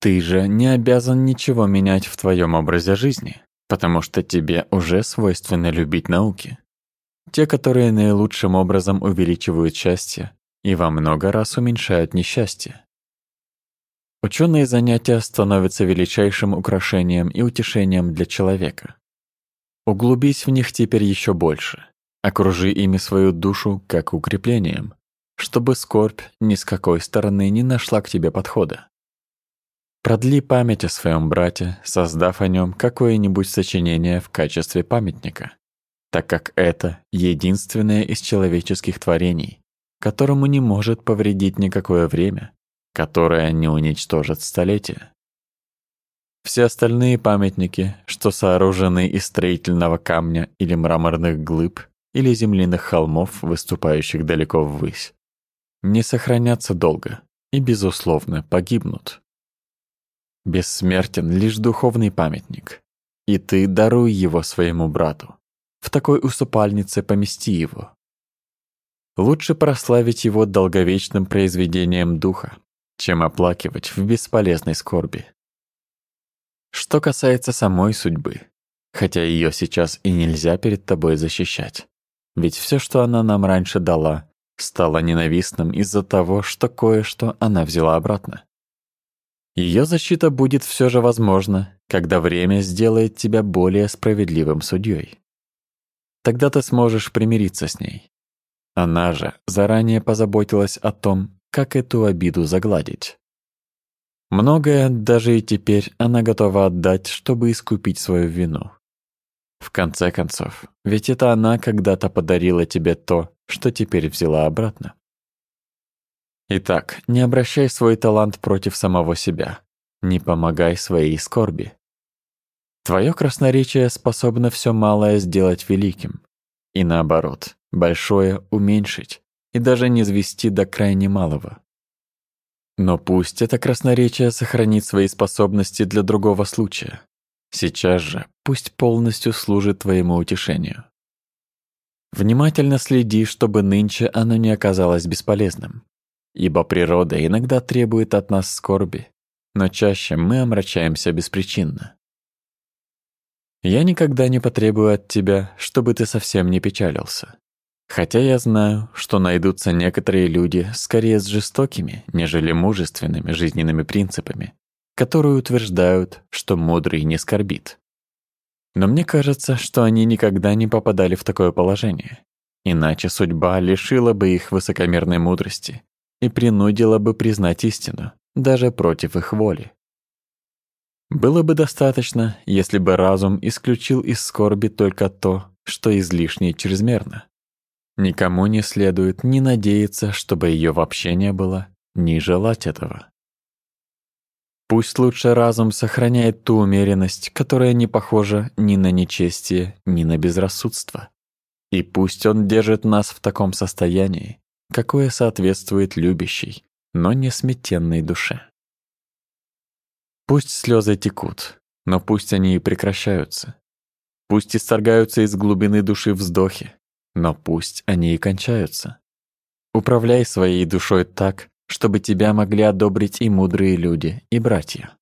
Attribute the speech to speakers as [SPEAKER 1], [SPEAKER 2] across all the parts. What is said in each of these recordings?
[SPEAKER 1] Ты же не обязан ничего менять в твоем образе жизни, потому что тебе уже свойственно любить науки. Те, которые наилучшим образом увеличивают счастье и во много раз уменьшают несчастье. Ученые занятия становятся величайшим украшением и утешением для человека. Углубись в них теперь еще больше. Окружи ими свою душу как укреплением, чтобы скорбь ни с какой стороны не нашла к тебе подхода. Продли память о своем брате, создав о нем какое-нибудь сочинение в качестве памятника, так как это единственное из человеческих творений, которому не может повредить никакое время, которое не уничтожит столетия. Все остальные памятники, что сооружены из строительного камня или мраморных глыб, или земляных холмов, выступающих далеко ввысь, не сохранятся долго и, безусловно, погибнут. Бессмертен лишь духовный памятник, и ты даруй его своему брату. В такой усыпальнице помести его. Лучше прославить его долговечным произведением духа, чем оплакивать в бесполезной скорби. Что касается самой судьбы, хотя ее сейчас и нельзя перед тобой защищать, ведь все, что она нам раньше дала, стало ненавистным из-за того, что кое-что она взяла обратно. Ее защита будет все же возможна, когда время сделает тебя более справедливым судьей. Тогда ты сможешь примириться с ней. Она же заранее позаботилась о том, как эту обиду загладить. Многое, даже и теперь, она готова отдать, чтобы искупить свою вину. В конце концов, ведь это она когда-то подарила тебе то, что теперь взяла обратно. Итак, не обращай свой талант против самого себя. Не помогай своей скорби. Твое красноречие способно все малое сделать великим. И наоборот, большое уменьшить и даже не звести до крайне малого. Но пусть это красноречие сохранит свои способности для другого случая. Сейчас же пусть полностью служит твоему утешению. Внимательно следи, чтобы нынче оно не оказалось бесполезным. Ибо природа иногда требует от нас скорби, но чаще мы омрачаемся беспричинно. Я никогда не потребую от тебя, чтобы ты совсем не печалился. Хотя я знаю, что найдутся некоторые люди скорее с жестокими, нежели мужественными жизненными принципами, которые утверждают, что мудрый не скорбит. Но мне кажется, что они никогда не попадали в такое положение. Иначе судьба лишила бы их высокомерной мудрости и принудила бы признать истину, даже против их воли. Было бы достаточно, если бы разум исключил из скорби только то, что излишне и чрезмерно. Никому не следует ни надеяться, чтобы ее вообще не было, ни желать этого. Пусть лучше разум сохраняет ту умеренность, которая не похожа ни на нечестие, ни на безрассудство. И пусть он держит нас в таком состоянии, какое соответствует любящей, но не сметенной душе. Пусть слезы текут, но пусть они и прекращаются. Пусть исторгаются из глубины души вздохи, но пусть они и кончаются. Управляй своей душой так, чтобы тебя могли одобрить и мудрые люди, и братья.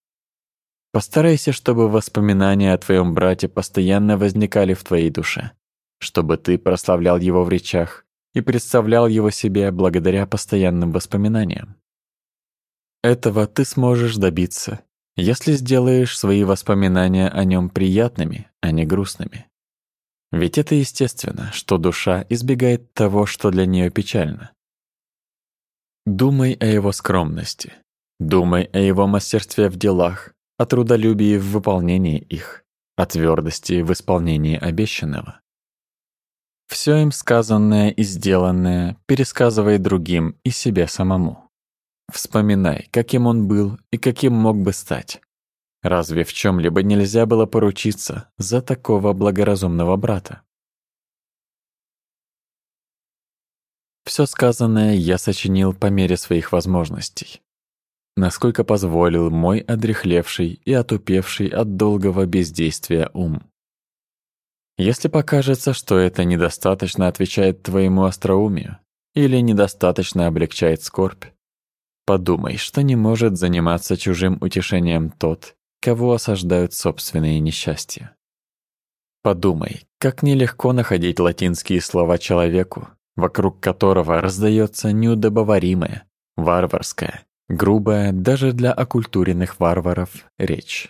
[SPEAKER 1] Постарайся, чтобы воспоминания о твоем брате постоянно возникали в твоей душе, чтобы ты прославлял его в речах и представлял его себе благодаря постоянным воспоминаниям. Этого ты сможешь добиться, если сделаешь свои воспоминания о нем приятными, а не грустными. Ведь это естественно, что душа избегает того, что для нее печально. Думай о его скромности. Думай о его мастерстве в делах, о трудолюбии в выполнении их, о твердости в исполнении обещанного. Все им сказанное и сделанное пересказывай другим и себе самому. Вспоминай, каким он был и каким мог бы стать. Разве в чем либо нельзя было поручиться за такого благоразумного брата? Все сказанное я сочинил по мере своих возможностей. Насколько позволил мой одрехлевший и отупевший от долгого бездействия ум. Если покажется, что это недостаточно отвечает твоему остроумию или недостаточно облегчает скорбь, Подумай, что не может заниматься чужим утешением тот, кого осаждают собственные несчастья. Подумай, как нелегко находить латинские слова человеку, вокруг которого раздается неудобоваримая, варварская, грубая даже для окультуренных варваров речь.